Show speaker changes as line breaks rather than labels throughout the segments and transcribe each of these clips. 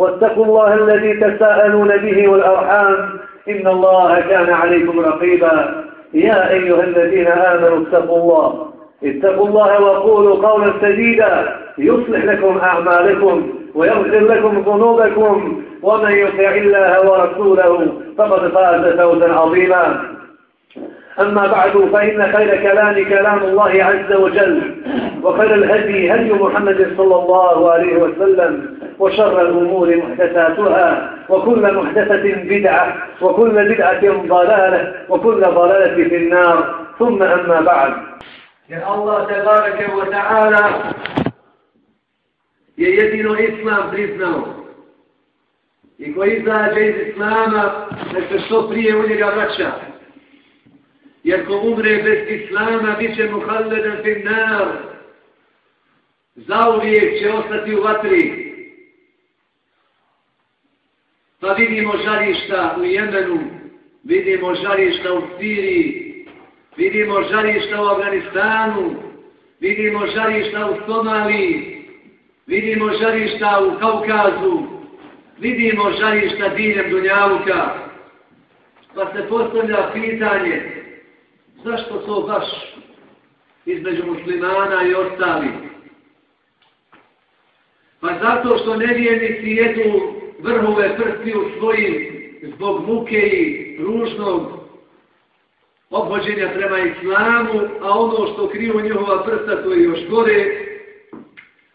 واتقوا الله الذي تساءلون به والأرحام إن الله كان عليكم رقيبا. يا أيها الذين آمنوا اتقوا الله. اتقوا الله وقولوا قولا سديدا. يصلح لكم أعمالكم ويغفر لكم ذنوبكم. ومن يطع الله ورسوله فقد فاز فوزا عظيما. أما بعد فإن خير كلام كلام الله عز وجل. وخير الهدي هدي محمد صلى الله عليه وسلم. وشر الأمور محدثاتها وكل محدثة بدعة وكل بدعة ضلالة وكل ضلالة في النار ثم أما بعد يا الله تبارك وتعالى je jedino islam priznao. I ko izađe iz islama, nek se što prije u njega vraća. Jer ko umre bez islama, bit će muhalledan fin nar. Zauvijek će ostati u vatri. Pa vidimo žarišta u Jemenu, vidimo žarišta u Siriji, vidimo žarišta u Afganistanu, vidimo žarišta u Somaliji, vidimo žarišta u Kaukazu, vidimo žarišta diljem Dunjaluka, pa se postavlja pitanje, zašto to baš između muslimana i ostali? Pa zato što nevijenici jedu vrhove prsti u svojim zbog muke i ružnog obhođenja prema islamu, a ono što kriju njihova prsta to je još gore,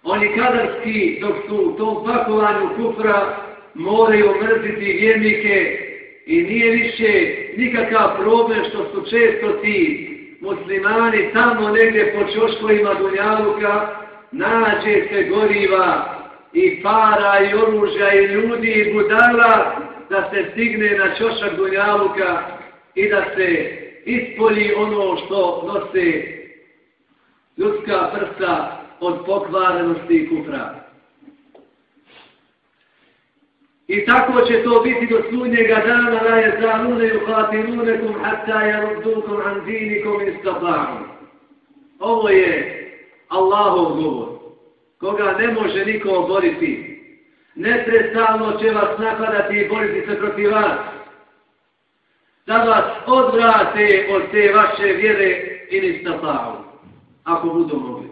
Oni kadarski, dok su u tom pakovanju kufra, moraju mrziti vjernike i nije više nikakav problem što su često ti muslimani tamo negdje po čoškovima Dunjaluka nađe se goriva i para i oružja i ljudi i budala da se stigne na čošak Dunjaluka i da se ispolji ono što nose ljudska prsa od pokvarenosti i kufra. I tako će to biti do sunnjega dana la je zanune u hatinunekum hatta je an dinikum istabahu. Ovo je Allahov govor, koga ne može niko oboriti. Neprestavno će vas napadati i boriti se protiv vas. Da vas odvrate od te vaše vjere i nistabahu, ako budu mogli.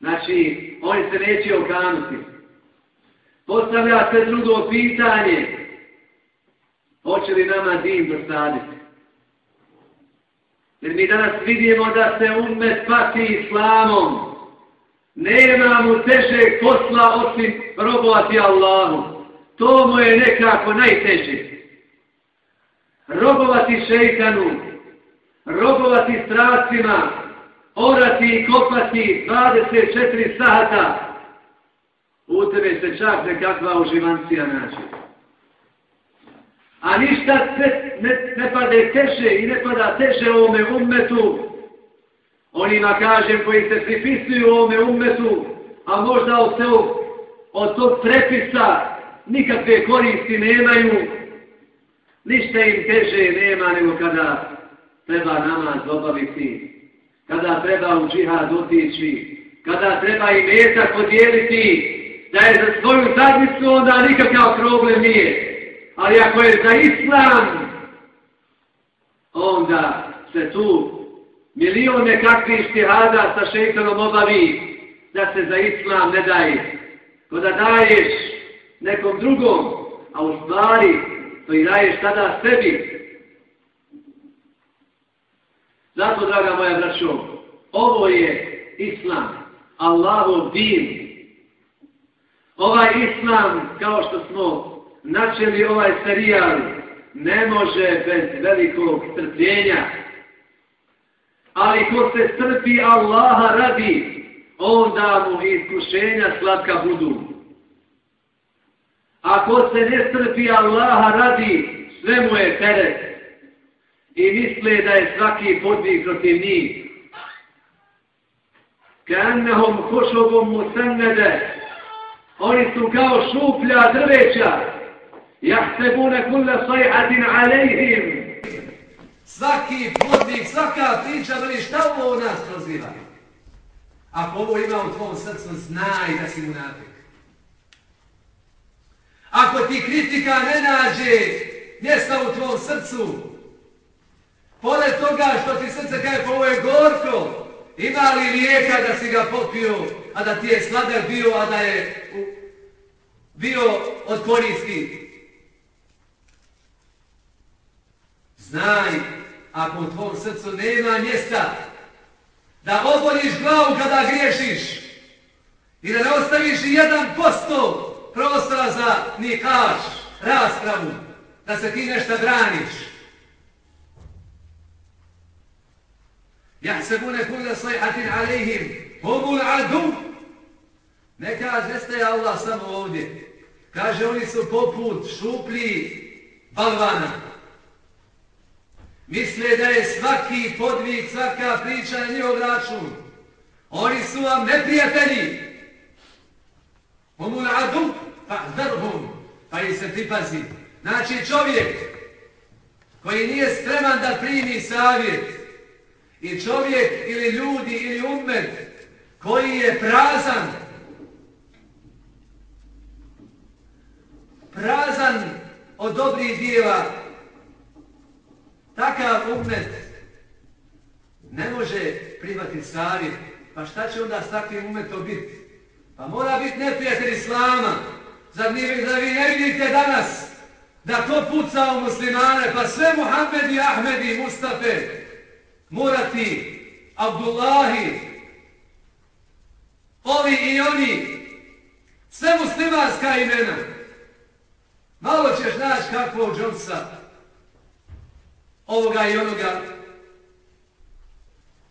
Znači, oni se neće okanuti. Postavlja se drugo pitanje. Hoće li nama din dosaditi? Jer mi danas vidimo da se umet pati islamom. Nema mu težeg posla osim robovati Allahu. To mu je nekako najteže. Robovati šeitanu, robovati stracima, orati i kopati 24 sata, u tebe se čak nekakva uživancija nađe. A ništa ne, ne, ne pade teže i ne pada teže ovome ummetu, onima kažem koji se pripisuju ovome umetu, a možda od, tog, od tog prepisa nikakve koristi nemaju, ništa im teže nema nego kada treba namaz obaviti kada treba u džihad otići, kada treba i metak podijeliti, da je za svoju zadnicu, onda nikakav problem nije. Ali ako je za islam, onda se tu milion nekakvih štihada sa šeitanom obavi da se za islam ne daje. Ko da daješ nekom drugom, a u stvari to i daješ tada sebi. Zato, draga moja braćo, ovo je Islam, Allahov din. Ovaj Islam, kao što smo načeli ovaj serijal, ne može bez velikog strpljenja. Ali ko se strpi Allaha radi, onda mu iskušenja slatka budu. Ako se ne strpi Allaha radi, sve mu je teret. I misle da je svaki podvig protiv njih. Kanahom hušovom musennede, oni su kao šuplja drveća, jahsebune kulle sajhatin alejhim. Svaki podvig, svaka priča, veli šta ovo nas proziva? Ako ovo ima u tvom srcu, znaj da si munafik. Ako ti kritika ne nađe mjesta u tvom srcu, pored toga što ti srce kaže pa ovo je gorko, ima li lijeka da si ga popio, a da ti je sladar bio, a da je bio od koristi? Znaj, ako u tvom srcu nema mjesta da oboliš glavu kada griješiš i da ne ostaviš jedan posto prostora za nikaš, raspravu, da se ti nešto braniš. Jahsebune kulle sajhatin alejhim, humul adu. Ne kaže, ste Allah samo ovdje. Kaže, oni su poput šuplji balvana. Misle da je svaki podvig, svaka priča na njihov račun. Oni su vam neprijatelji. Humul adu, pa zdrhum, pa i se pripazi. Znači čovjek koji nije spreman da primi savjet i čovjek ili ljudi ili umet koji je prazan, prazan od dobrih dijela, takav umet ne može primati savjet. Pa šta će onda s takvim umetom biti? Pa mora biti neprijatelj Islama. Zar, nije, da vi ne vidite danas da to puca u muslimane, pa sve Muhammedi, Ahmedi, Mustafe, Murati, Abdullahi, ovi i oni, sve muslimanska imena. Malo ćeš naći kakvog Jonesa, ovoga i onoga.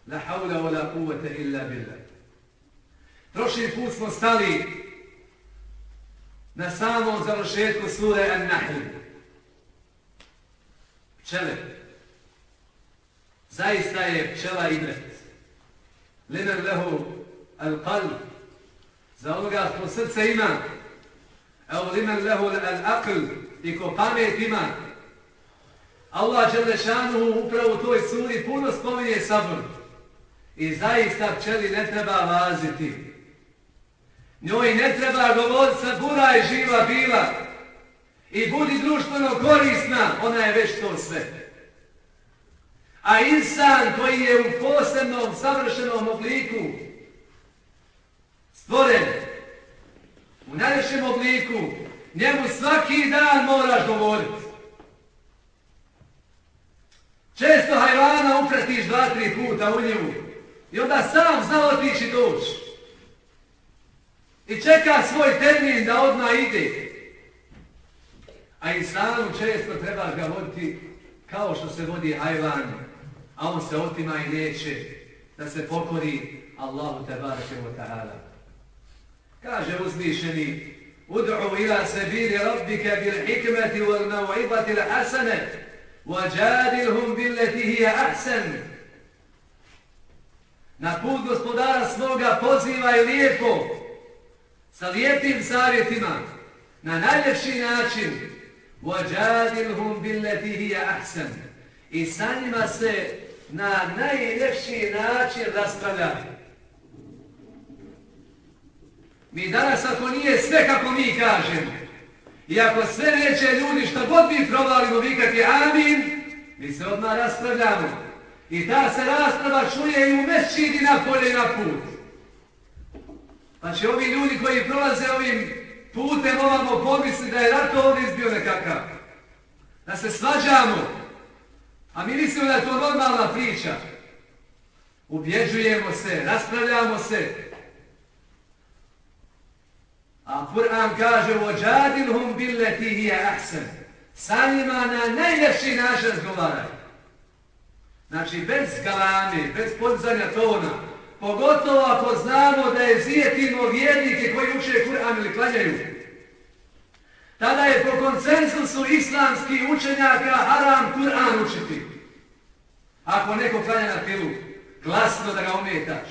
La haula wa la kuvvete illa billah. Prošli put smo stali na samom završetku sure An-Nahl. Pčele. Zaista je pčela ibret. Limer lehu al-qalb. Za onoga ko srce ima. Evo limen lehu al-aql. I ko pamet ima. Allah Đelešanuhu upravo u toj suri puno spominje sabr. I zaista pčeli ne treba vaziti. Njoj ne treba govoriti sabura je živa bila. I budi društveno korisna, ona je već to sve. A insan koji je u posebnom, savršenom obliku stvoren, u najljepšem obliku, njemu svaki dan moraš govoriti. Često hajvana upretiš dva, tri puta u njivu i onda sam zna otići doći i čeka svoj termin da odmah ide. A insanu često treba ga voditi kao što se vodi ajvan, a on se otima i neće da se pokori Allahu tebareke wa ta'ala. Kaže uzvišeni, Ud'u ila sabili rabbika bil hikmeti wal mav'ibati l'hasane, wajadilhum billeti hija ahsan. Na put gospodara svoga pozivaj lijepo, sa lijepim savjetima, na najljepši način, وَجَادِلْهُمْ بِالَّتِي هِيَ أَحْسَنُ I sa njima se na najljepši način raspravlja. Mi danas, ako nije sve kako mi kažemo, i ako sve neće ljudi što god mi provalimo vikati amin, mi se odmah raspravljamo. I ta se rasprava čuje i u mešćini na polje na put. Znači, ovi ljudi koji prolaze ovim putem ovamo pomisli da je rat ovdje izbio nekakav.
da se svađamo, a mi mislimo da je to normalna priča. Ubjeđujemo se, raspravljamo se. A Kur'an kaže وَجَادِلْهُمْ بِلَّتِي هِيَ أَحْسَنُ Sa njima na najljepši način razgovaraju. Znači, bez galame, bez podizanja tona, pogotovo ako znamo da je zijetimo vjernike koji uče Kur'an ili klanjaju. Tada je po konsensusu islamskih učenjaka haram Kur'an učiti. Ako neko klanja na pilu, glasno da ga ometaš.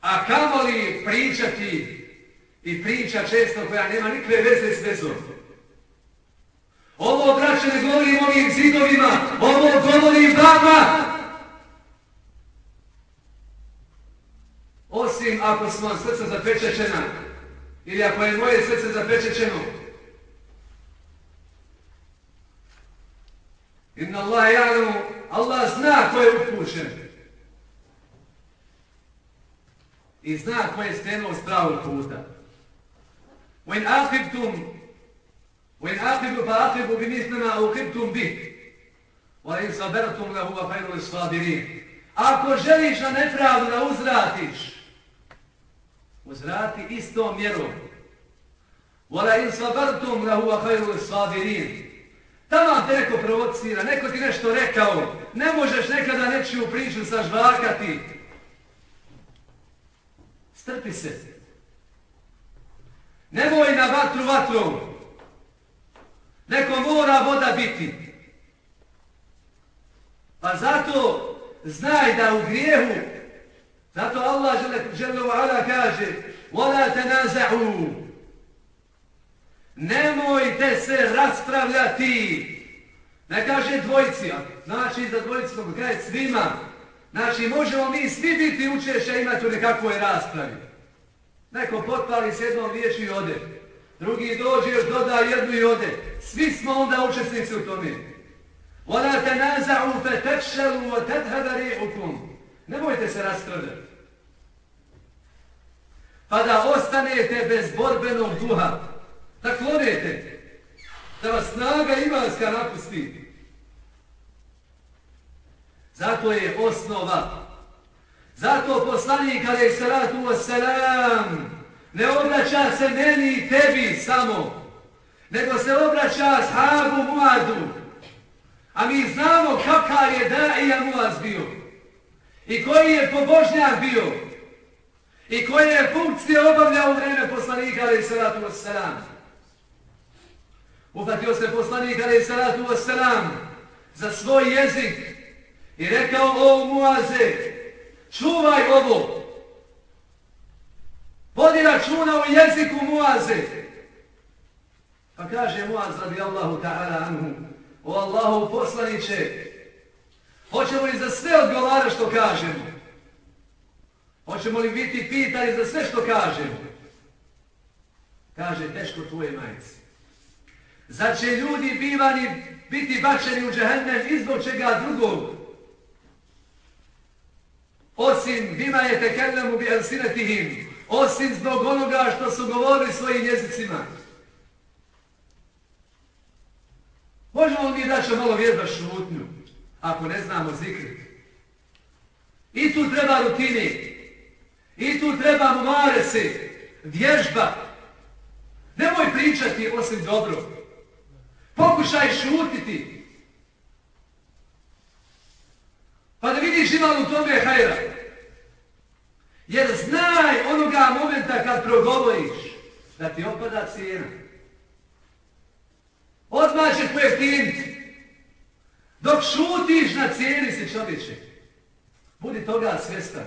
A kamo li pričati i priča često koja nema nikve veze s vezom. Ovo, braće, ne govorim ovim zidovima, ovo govorim vama. Osim ako smo srca zapečečena, ili ako je moje srce zapečečeno. Inna Allah janu, Allah zna ko je upušen. I zna ko je stenuo s pravog puta. وإن آقبتم وإن آقبوا فآقبوا بمثل ما أوقبتم به وإن صبرتم لهو خير الصابرين Ako želiš na nepravdu da uzratiš, uzrati istom mjerom. Vola in sabartum la huwa khairu sabirin. Tamo te neko provocira, neko ti nešto rekao, ne možeš nekada nečiju priču sažvakati. Strpi se. Nemoj na vatru vatrom. Neko mora voda biti. Pa zato znaj da u grijehu, zato Allah žele kaže وَلَا تَنَازَعُوا. Nemojte se raspravljati. Ne kaže dvojici, znači za dvojici smo kraj svima. Znači možemo mi svi biti učeša imati u nekakvoj raspravi. Neko potpali s jednom riječi i ode. Drugi dođe još doda jednu i ode. Svi smo onda učesnici u tome. وَلَا تَنَازَعُوا فَتَكْشَلُوا وَتَدْهَدَ رِيحُكُمْ Nemojte se raspravljati. Pa da ostanete bez borbenog duha. Da klonete. Da vas snaga imanska napusti. Zato je osnova Zato poslanik alaih salatu wassalam ne obraća se meni i tebi samo, nego se obraća sahabu Muadu. A mi znamo kakav je Daija Muaz bio i koji je pobožnjak bio i koje je funkcije obavljao u vreme poslanika ali salatu wassalam. Ufatio se poslanik alaih salatu wassalam za svoj jezik i rekao o Muaze, čuvaj ovo. Vodi računa u jeziku Muaze. Pa kaže Muaz radi Allahu ta'ala anhu, o Allahu poslaniće, hoćemo li za sve odgovara što kažemo? Hoćemo li biti pitani za sve što kažemo? Kaže, teško tvoje majice. Zar će ljudi bivani biti bačeni u džahennem izbog čega drugog? Osim bima je tekellemu bi elsinetihim, osim zbog onoga što su govorili svojim jezicima. Možemo li mi daći malo vjezda šutnju, ako ne znamo zikr? I tu treba rutini, i tu treba mumaresi, se, vježba. Nemoj pričati osim dobro. Pokušaj šutiti. Pa da vidiš ima u tome hajra. Jer znaj onoga momenta kad progovoriš da ti opada cijena. Odmah će pojeftiniti. Dok šutiš na cijeni si čovječe. Budi toga svestan.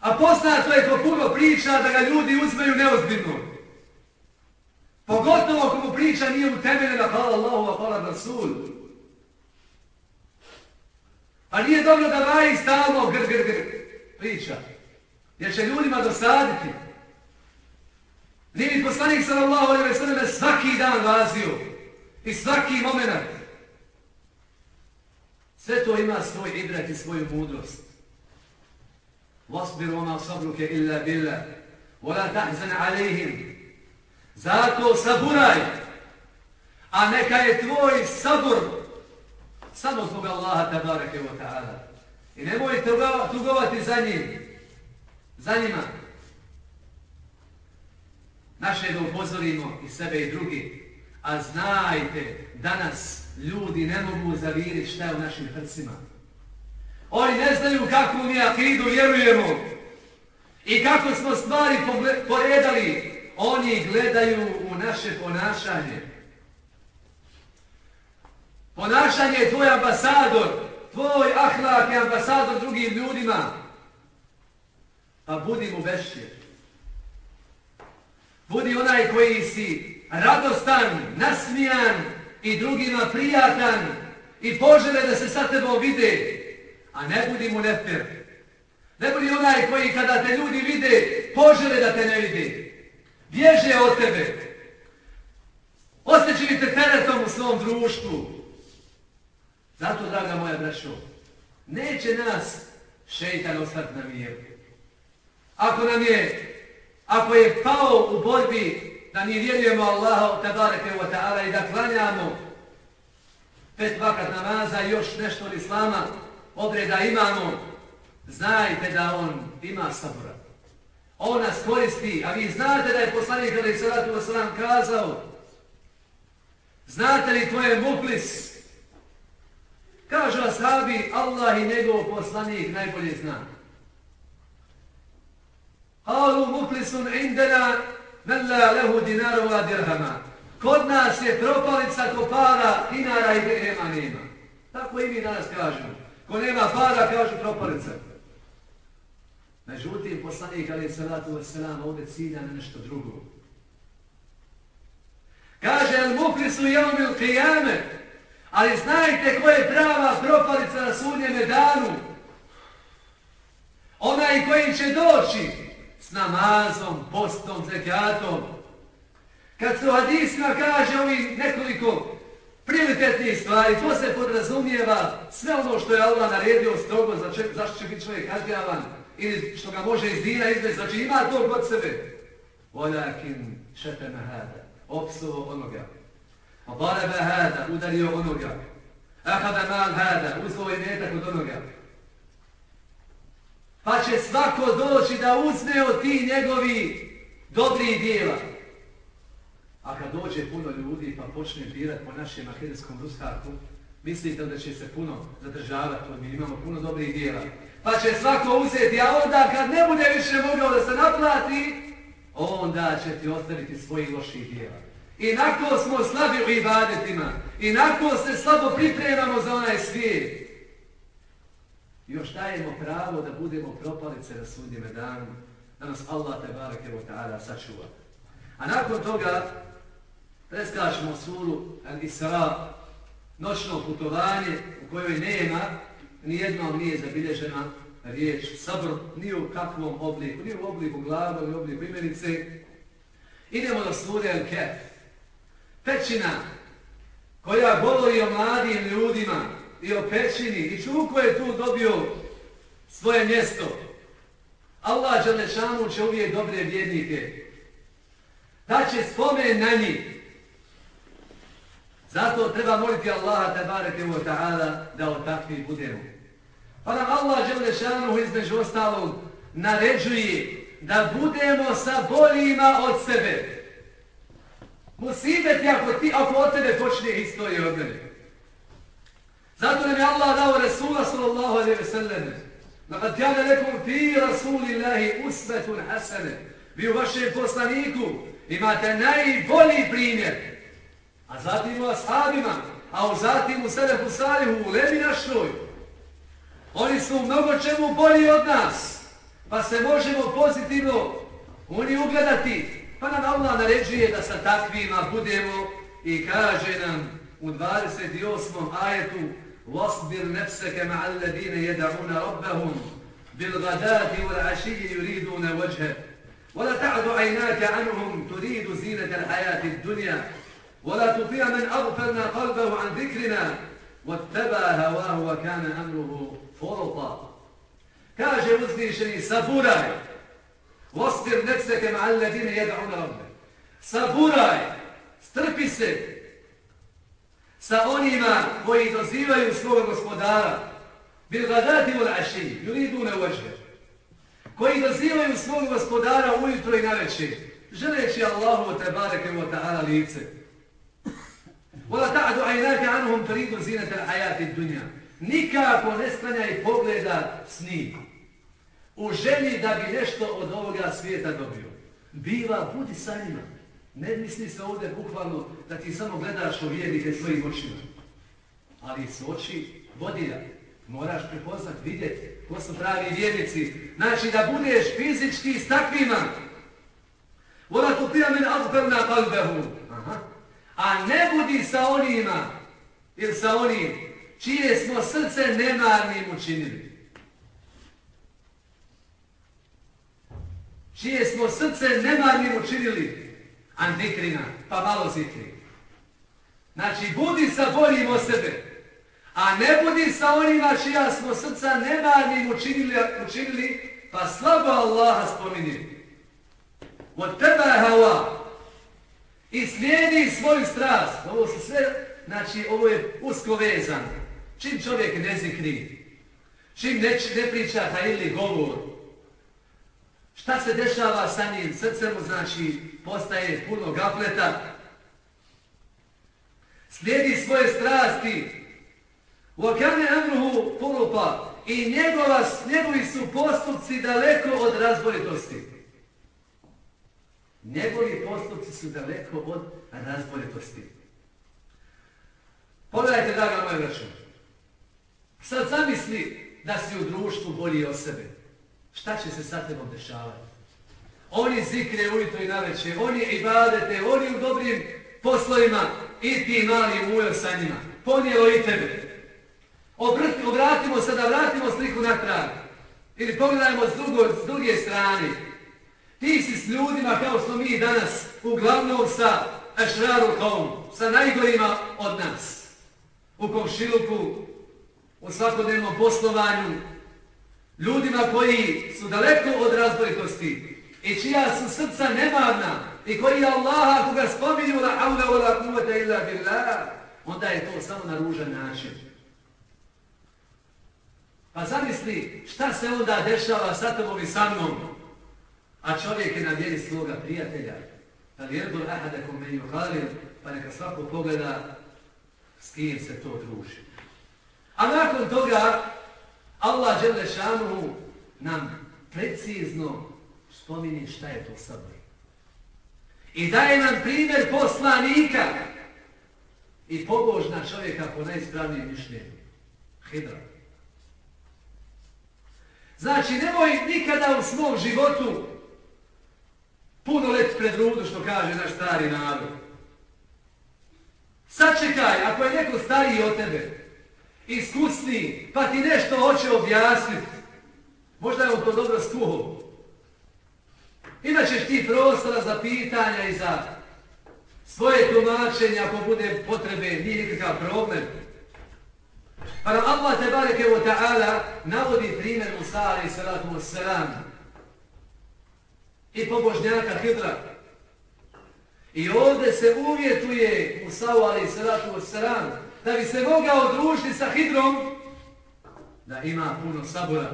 A poznato je ko puno priča da ga ljudi uzmeju neozbiljno. Pogotovo ako mu priča nije u hvala Allahu, hvala Rasulu. A nije dobro da vaji stalno gr, gr, gr, priča. Jer će ljudima dosaditi. Nije mi poslanik sallallahu alaihi wa sallam svaki dan vazio. I svaki moment. Sve to ima svoj ibrat i svoju mudrost. Vasbiru ona sabruke illa billah. Vola tahzan alaihim. Zato saburaj. A neka je tvoj sabur samo zbog Allaha tabareke wa ta'ala. I nemoj tugovati za njim. Za njima. Naše da upozorimo i sebe i drugi. A znajte, danas ljudi ne mogu zaviriti šta je u našim hrcima. Oni ne znaju kako mi akidu vjerujemo. I kako smo stvari poredali. Oni gledaju u naše ponašanje. Ponašanje je tvoj ambasador. Tvoj ahlak je ambasador drugim ljudima. Pa budi mu vešće. Budi onaj koji si radostan, nasmijan i drugima prijatan i požele da se sa tebom vide, a ne budi mu nefer. Ne budi onaj koji kada te ljudi vide, požele da te ne vide. Bježe od tebe. Osteći li te teretom u svom društvu. Zato, draga moja brašo, neće nas šeitan ostati na miru. Ako nam je, ako je pao u borbi da mi vjerujemo Allaha tabareke wa ta'ala i da klanjamo pet vakat namaza i još nešto od Islama obreda imamo, znajte da on ima sabora. On nas koristi, a vi znate da je poslanik Ali salatu wasalam kazao znate li tvoje muklis Kažu ashabi, Allah i njegov poslanik najbolje zna. Alu muflisun indena men la lehu dinaru wa dirhama. Kod nas je propalica ko para, dinara i dirhema nema. Tako i mi danas kažemo. Ko nema para, kažu propalica. Međutim, poslanik ali salatu wasalam ovdje cilja na nešto drugo. Kaže, el muklisu jomil qiyame, Ali znajte ko je prava propalica na sudnjeme danu. Onaj koji će doći s namazom, postom, zekatom. Kad su hadisma kaže ovi nekoliko prioritetnih stvari, to se podrazumijeva sve ono što je Allah naredio strogo, za če, zašto će biti čovjek kažnjavan ili što ga može iz dina izvesti, znači ima to kod sebe. Olakin šetena hada, opsuo onoga. ضرب هذا udario onoga أخذ مال هذا uzeo je metak od onoga pa će svako doći da uzme od ti njegovi dobri dijela a kad dođe puno ljudi pa počne birat po našem makedonskom ruskaku mislite da će se puno zadržavati mi imamo puno dobrih dijela pa će svako uzeti a onda kad ne bude više mogao da se naplati onda će ti ostaviti svojih loših dijela Inako smo slabi u ibadetima. Inako se slabo pripremamo za onaj svijet. Još dajemo pravo da budemo propalice na sudnjeme danu. Da nas Allah te barake wa ta'ala sačuva. A nakon toga preskačemo suru Al-Isra, noćno putovanje u kojoj nema, nijednom nije zabilježena riječ sabr, ni u kakvom obliku, ni u obliku glava, ni u obliku imenice. Idemo do sure Al-Kef pećina koja govori o mladim ljudima i o pećini i čuko je tu dobio svoje mjesto. Allah Đalešanu će uvijek dobre vjednike. Da će spomen na njih. Zato treba moliti Allaha tabareke wa ta'ala da od takvi budemo. Pa nam Allah Đalešanu između ostalog naređuje da budemo sa boljima od sebe. Musibet je ako, ti, ako od tebe počne istorija od mene. Zato nam je Allah dao Resula sallallahu alaihi ve sallam. Nakad kjane nekom fi Rasulillahi usvetun hasene. Vi u vašem poslaniku imate najbolji primjer. A zatim u ashabima, a u zatim u selefu salihu, u Levi našoj. Oni su mnogo čemu bolji od nas. Pa se možemo pozitivno oni ugledati Pa nam Allah naređuje da sa takvima budemo i kaže nam u 28. ajetu وَاصْبِرْ نَفْسَكَ مَعَ الَّذِينَ يَدَعُونَ رَبَّهُمْ بِالْغَدَاتِ وَالْعَشِيِّ يُرِيدُونَ وَجْهَ وَلَا تَعْدُ عَيْنَاكَ عَنْهُمْ تُرِيدُ زِينَةَ الْحَيَاةِ الدُّنْيَا وَلَا تُطِيعَ مَنْ أَغْفَلْنَا قَلْبَهُ عَنْ ذِكْرِنَا وَاتَّبَى هَوَاهُ وَكَانَ أَمْرُهُ فُرُطًا Kaže uzvišeni, saburaj, Vostir nefseke ma alladine jed'una rabbe. saburaj, strpi se sa onima koji dozivaju svoga gospodara, bil gadati ul aši, juridu na uvežbe, koji dozivaju svog gospodara ujutro i naveče, želeći Allahu te bareke wa ta'ala lice. Vola ta'adu ajnake anuhum taridu zinete ajati dunja. Nikako ne sklanjaj pogleda s njim. U želji da bi nešto od ovoga svijeta dobio. Biva, budi sa njima. Ne misli se ovdje bukvalno da ti samo gledaš o vjernike svojim očima. Ali s oči vodilja. Moraš prepoznat, vidjeti ko su pravi vjernici. Znači da budeš fizički s takvima. Vola tu pija min azberna kalbehu. A ne budi sa onima ili sa onim čije smo srce nemarnim učinili. Čije smo srce nemarnim učinili. a nekrina, pa malo zikri. Znači, budi sa boljim o sebe. A ne budi sa onima čija smo srca nemarnim učinili, učinili pa slabo Allaha spominje. Od tebe hava i slijedi svoju strast. Ovo su sve, znači, ovo je usko vezan. Čim čovjek ne zikri, čim ne, ne priča ili govor, Šta se dešava sa njim srcem, znači postaje puno gafleta. Slijedi svoje strasti. Uakane Amruhu Furupa i njegova, njegovi su postupci daleko od razboritosti. Njegovi postupci su daleko od razboritosti. Pogledajte, draga moja vraća, sad zamisli da si u društvu bolji od sebe. Šta će se sa tebom dešavati? Oni zikre ujutro i naveće, oni ibadete, oni u dobrim poslovima i ti mali mujo sa njima. Ponijelo i tebe. Obrti, obratimo se da vratimo sliku natrag. Ili pogledajmo s, drugo, s druge strane. Ti si s ljudima kao smo mi danas, uglavnom sa Ešraru Kaum, sa najgorima od nas. U komšiluku, u svakodnevnom poslovanju, ljudima koji su daleko od razboritosti i čija su srca nemarna i koji je Allah, ako ga spominju, la haula wa la kuvata illa billah, onda je to samo na ružan način. Pa zamisli šta se onda dešava sa tobom i sa mnom, a čovjek je na vjeri svoga prijatelja. Pa vjerbol ahada kom menju halim, pa neka svako pogleda s kim se to druži. A nakon toga, Allah Đelešanuhu nam precizno spomini šta je to sabr. I daje nam primjer poslanika i pobožna čovjeka po najispravnijem mišljenju. Hidra. Znači, nemoj nikada u svom životu puno let pred rudu, što kaže naš stari narod. Sačekaj, ako je neko stariji od tebe, iskusniji, pa ti nešto hoće objasniti, možda je on to dobro skuho. Imaćeš ti prostora za pitanja i za svoje tumačenja, ako bude potrebe, nije nikakav problem. Pa nam Allah te bareke wa ta'ala navodi primjer Musa alaih salatu wasalam i pobožnjaka Hidra. I ovdje se uvjetuje Musa alaih salatu wasalam da bi se mogao družiti sa Hidrom da ima puno sabora.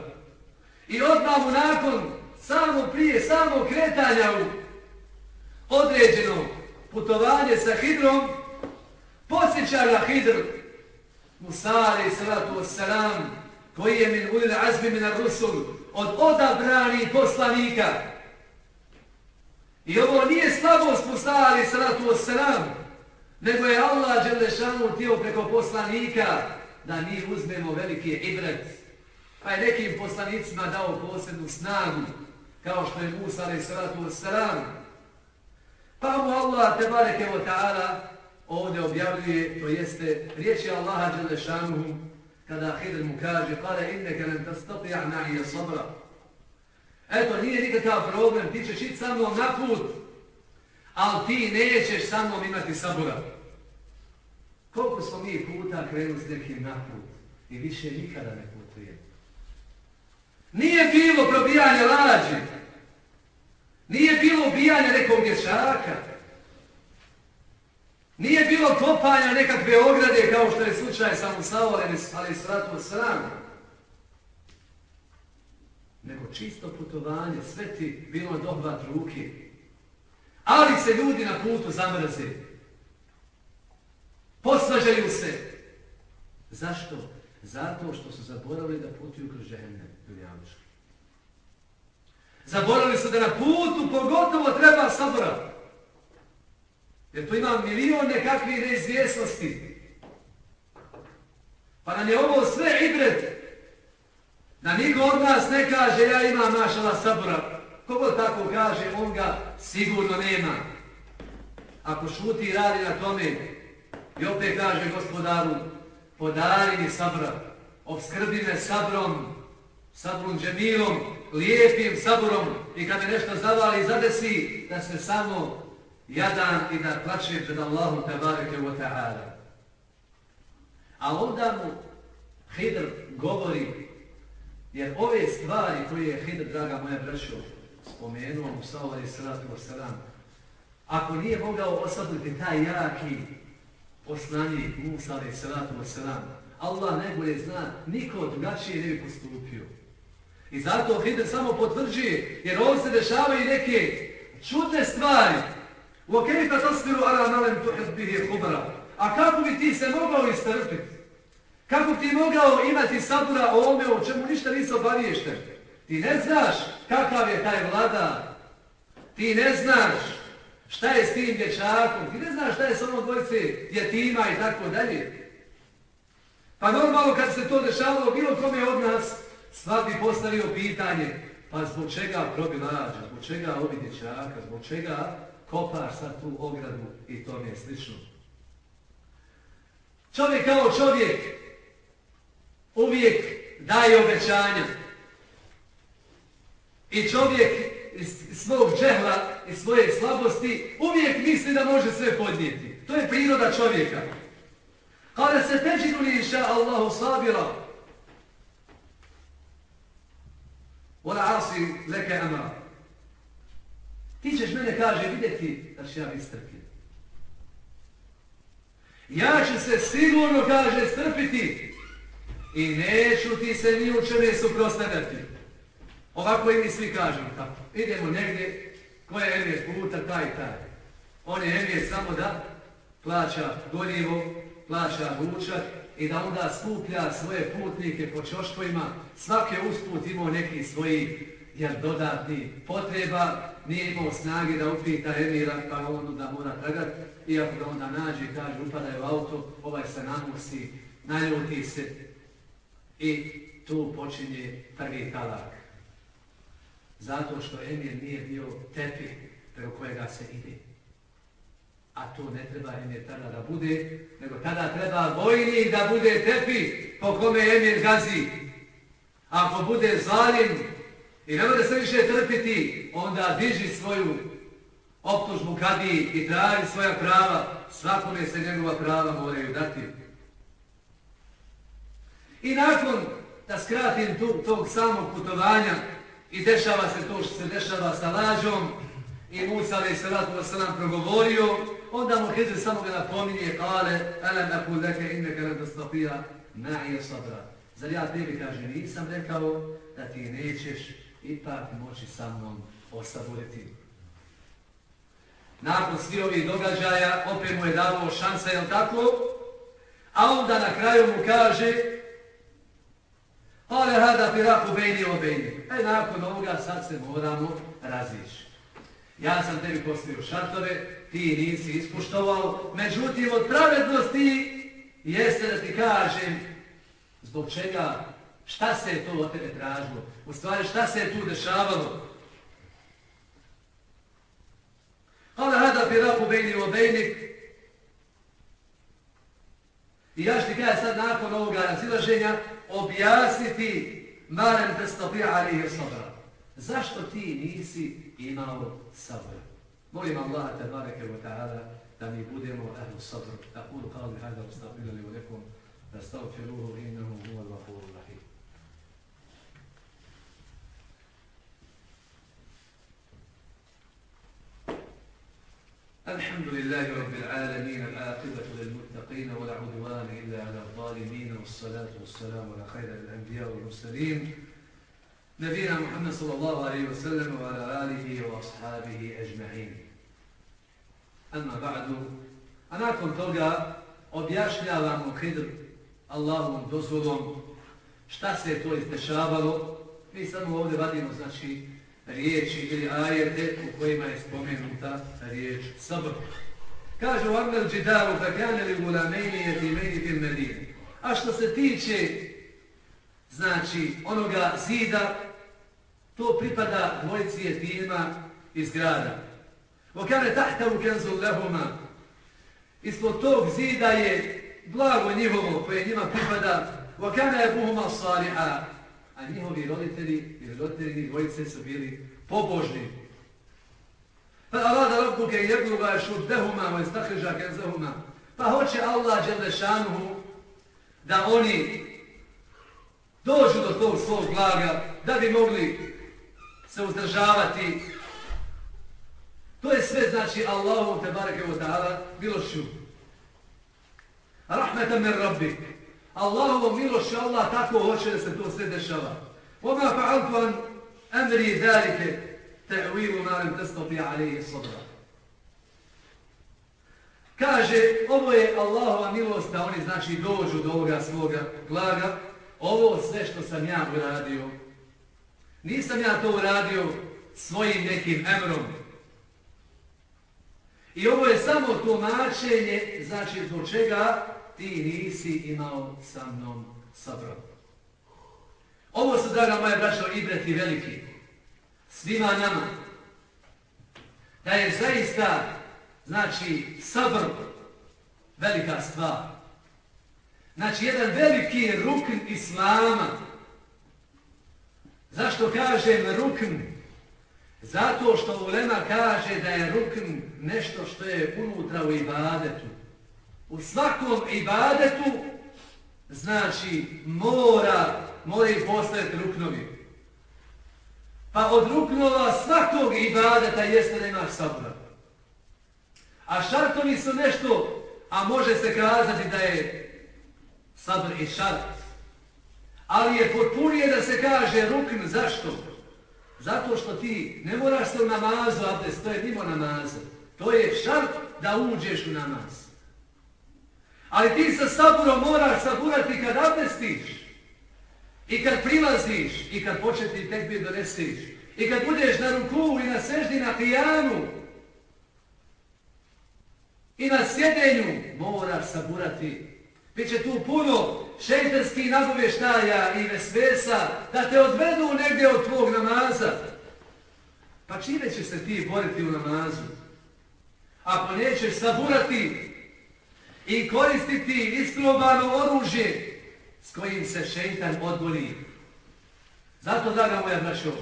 I odmah mu nakon samo prije, samo kretanja u određeno putovanje sa Hidrom posjeća ga Hidr Musa alaih salatu wassalam, koji je min ulil azmi min ar-rusul, od odabrani poslanika. I ovo nije slabost Musa alaih salatu wassalam, nego je Allah Đelešanu tijelo preko poslanika da mi uzmemo veliki ibret. Pa je nekim poslanicima dao posebnu snagu, kao što je Musa alaih salatu wassalam. Pa mu Allah, tebareke wa ta'ala, ovdje objavljuje, to jeste riječi Allaha Đelešanuhu, kada Hidr mu kaže, kale inneke nem tastati a'na'ija sabra. Eto, nije nikakav problem, ti ćeš ići sa mnom na put, ali ti nećeš sa mnom imati sabora. Koliko smo mi puta krenuli s nekim naput i više nikada ne putujemo. Nije bilo probijanja lađe, nije bilo ubijanja nekog dječaka, Nije bilo kopanja nekakve ograde kao što je slučaj sa Musavolem, ali sratu sram. Nego čisto putovanje, sve ti bilo dohvat ruke. Ali se ljudi na putu zamrze. Posvađaju se. Zašto? Zato što su zaboravili da putuju kroz žene dunjavičke. Zaboravili su da na putu pogotovo treba saborati. Jer tu ima milion nekakvih neizvjesnosti. Pa nam je ovo sve ibret. Da niko od nas ne kaže ja imam mašala sabora. Kogod tako kaže, on ga sigurno nema. Ako šuti i radi na tome, i opet kaže gospodaru, podari mi sabra, obskrbi me sabrom, sabrom džemilom, lijepim saborom i kad me nešto zavali i zadesi, da se samo jadan i da plaće pred Allahom tabareke wa ta'ala. A onda mu Hidr govori, jer ove stvari koje je Hidr, draga moja prešao, spomenuo mu sa ovaj sratu wa salam, ako nije mogao osaditi taj jaki poslanji Musa alaih salatu wa salam, Allah najbolje zna, niko drugačije ne bi postupio. I zato Hidr samo potvrđuje, jer ovdje se dešavaju neke čudne stvari, وَكَيْفَ تَصْبِرُ عَلَى مَلَمْ تُحِدْ بِهِ خُبْرَ A kako bi ti se mogao istrpiti? Kako bi ti mogao imati sabura o ome o čemu ništa nisi obaviješten? Ti ne znaš kakav je taj vlada. Ti ne znaš šta je s tim dječakom. Ti ne znaš šta je s onom dvojice djetima i tako dalje. Pa normalno kad se to dešavalo bilo kome od nas, svak bi postavio pitanje. Pa zbog čega probi lađa? Zbog čega ovi dječaka? Zbog čega kopaš sad tu ogradu i to mi je slično. Čovjek kao čovjek uvijek daje obećanja. I čovjek iz svog džehla i svoje slabosti uvijek misli da može sve podnijeti. To je priroda čovjeka. Kada se teđinu li iša Allahu sabira, ona asi leke amra. Ti ćeš mene, kaže, vidjeti da će ja biti. Ja ću se sigurno, kaže, strpiti i neću ti se ni u čemu suprostavljati. Ovako i mi svi kažemo tako. Idemo negdje, ko je emir puta, taj i taj. On je emir samo da plaća gorivo, plaća ručak i da onda skuplja svoje putnike po čoškovima. Svake usput imao neki svoji jer dodatni potreba nije imao snage da upita emira pa on da mora tragat iako ga onda nađe i kaže upadaj u auto ovaj se namusi, naljuti se i tu počinje prvi talak zato što emir nije bio tepih preko kojega se ide. A to ne treba emir tada da bude nego tada treba vojni da bude tepih po kome emir gazi. Ako bude zalim I ne bude se više trpiti, onda diži svoju optužbu kadi i traži svoja prava, svakome se njegova prava moraju dati. I nakon da skratim tu, tog samog putovanja i dešava se to što se dešava sa lađom i Musa ali se ratu se nam progovorio, onda mu Hidri samo ga napominje, kale, ele me kul leke inne kare da stopija, je sabra. Zar ja tebi kaže, nisam rekao da ti nećeš ipak moći sa mnom osaboriti. Nakon svi ovih događaja, opet mu je davao šansa, jel tako? A onda na kraju mu kaže Ale hada piraku bejni o bejni. E, nakon ovoga sad se moramo razići. Ja sam tebi postavio šartove, ti nisi ispuštovao, međutim od pravednosti jeste da ti kažem zbog čega Šta se je to od tebe tražilo? U stvari, šta se je tu dešavalo? Ale hada fi rapu bejni o bejni. I ja što ti kada sad nakon ovoga razilaženja objasniti marem te stopija ali je sabra. Zašto ti nisi imao sabra? Molim Allah te bareke wa ta'ala da mi budemo ahlu sabr. Da kulu kalli hada ustafirali u nekom da stavfiruhu innahu huva lafuru. الحمد لله رب العالمين العاقبة للمتقين ولا عدوان إلا على الظالمين والصلاة والسلام على خير الأنبياء والمرسلين نبينا محمد صلى الله عليه وسلم وعلى آله وأصحابه أجمعين أما بعد أنا كنت toga objašnjavamo Hidr Allahom dozvolom šta se to izdešavalo. Mi samo ovdje vadimo znači riječi ili ajete u kojima je spomenuta riječ sabr. Kaže u Amel Džidaru da kane li gulamejni je ti meni fil medine. A što se tiče znači onoga zida, to pripada dvojici jetima iz grada. O kane tahta u kenzu lehuma. Ispod tog zida je blago njihovo koje njima pripada. O kane je buhuma saliha a njihovi roditelji ili roditelji dvojice su bili pobožni. Pa arada rabbuke jebluga šuddehuma wa istakriža kenzehuma. Pa hoće Allah Đelešanuhu da oni dođu do tog svog blaga, da bi mogli se uzdržavati. To je sve znači Allahu te bareke wa ta'ala milošću. Rahmetan min rabbik. Allahovo milošću Allah tako hoće da se to sve dešava. Oma fa'altu an amri dhalike ta'wilu ma lam tastati alayhi sabra. Kaže, ovo je Allahova milost da oni znači dođu do ovoga svoga glaga. Ovo sve što sam ja uradio. Nisam ja to uradio svojim nekim emrom. I ovo je samo tumačenje, znači zbog čega ti nisi imao sa mnom sabro. Ovo su, draga moja braćo, ibreti veliki. Svima nama. Da je zaista, znači, sabr velika stvar. Znači, jedan veliki rukn islama. Zašto kažem rukn? Zato što ulema kaže da je rukn nešto što je unutra u ibadetu. U svakom ibadetu, znači, mora, mora i postojati ruknovi. Pa od ruknova svakog ibadeta jeste da imaš sabra. A šartovi su nešto, a može se kazati da je sabr i šart. Ali je potpunije da se kaže rukn, zašto? Zato što ti ne moraš se u namazu, abdest, to je mimo namaza. To je šart da uđeš u namaz. Ali ti sa saburom moraš saburati kad abdestiš. I kad prilaziš, i kad početi tekbir donesiš. I kad budeš na ruku i na seždi na pijanu. I na sjedenju moraš saburati. Biće tu puno šeitarskih nagovještaja i vesvesa da te odvedu negdje od tvog namaza. Pa čime će se ti boriti u namazu? Ako nećeš saburati i koristiti isprobano oružje s kojim se šeitan odgoli. Zato, draga moja braćo,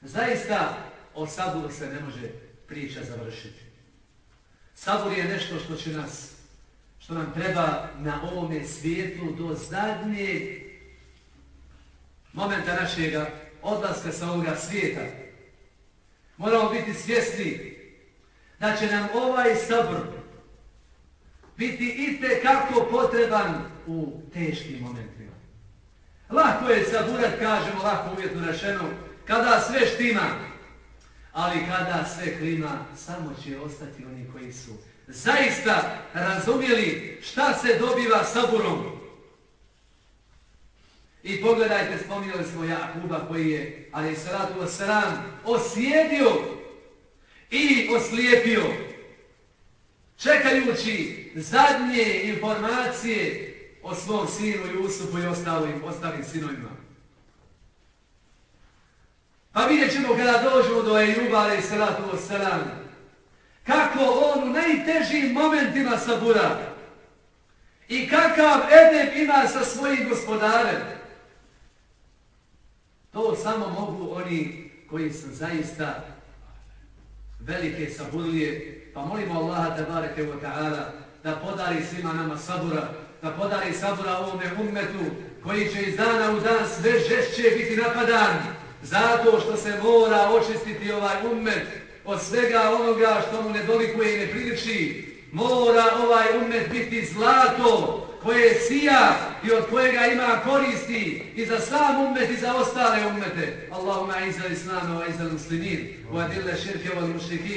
zaista o saburu se ne može priča završiti. Sabur je nešto što će nas, što nam treba na ovome svijetu do zadnje momenta našega odlaska sa ovoga svijeta. Moramo biti svjesni da će nam ovaj sabr biti iste kako potreban u teškim momentima. Lako je saburat, kažemo, lako uvjetno rešeno, kada sve štima, ali kada sve klima, samo će ostati oni koji su zaista razumjeli šta se dobiva saburom. I pogledajte, spominjali smo Jakuba koji je, ali je salatu wasalam, osjedio i oslijepio čekajući zadnje informacije o svom sinu Jusufu i ostalim, ostalim sinovima. Pa vidjet ćemo kada dođemo do Ejuba, ali salatu wasalam, kako on u najtežim momentima sabura i kakav edep ima sa svojim gospodarem. To samo mogu oni koji su zaista velike saburlije Pa molimo Allaha tabareke wa ta'ala da podari svima nama sabura, da podari sabura ovome ummetu koji će iz dana u dan sve žešće biti napadan zato što se mora očistiti ovaj ummet od svega onoga što mu ne dolikuje i ne priliči. Mora ovaj ummet biti zlato koje sija i od kojega ima koristi i za sam ummet i za ostale ummete. Allahuma iza islamu, iza muslimin, u adile širke, u adile širke,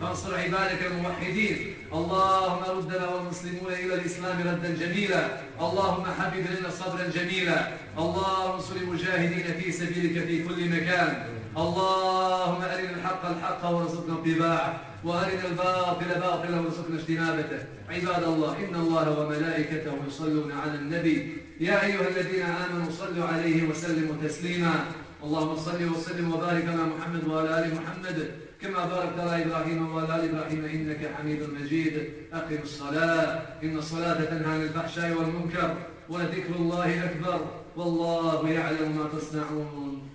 u adile širke, u adile širke, u adile širke, u adile u adile širke, u adile u adile širke, u adile u adile širke, u adile u adile širke, u adile u adile širke, u adile u adile širke, u adile u adile širke, u adile u adile širke, u adile u adile širke, u adile u adile širke, u adile u adile širke, u adile u adile širke, u adile u adile širke, u adile u adile širke, u adile u adile širke, u اللهم ردنا والمسلمون إلى الإسلام ردا جميلا. اللهم حبب لنا صبرا جميلا. اللهم انصر المجاهدين في سبيلك في كل مكان. اللهم أرنا الحق الحق وارزقنا اتباعه. وأرنا الباطل باطلا وارزقنا اجتنابته. عباد الله إن الله وملائكته يصلون على النبي. يا أيها الذين آمنوا صلوا عليه وسلموا تسليما. اللهم صل وسلم وبارك على محمد وعلى آل محمد. كما باركت على إبراهيم وعلى آل إبراهيم إنك حميد مجيد. أقم الصلاة إن الصلاة تنهى عن الفحشاء والمنكر ولذكر الله أكبر والله يعلم ما تصنعون.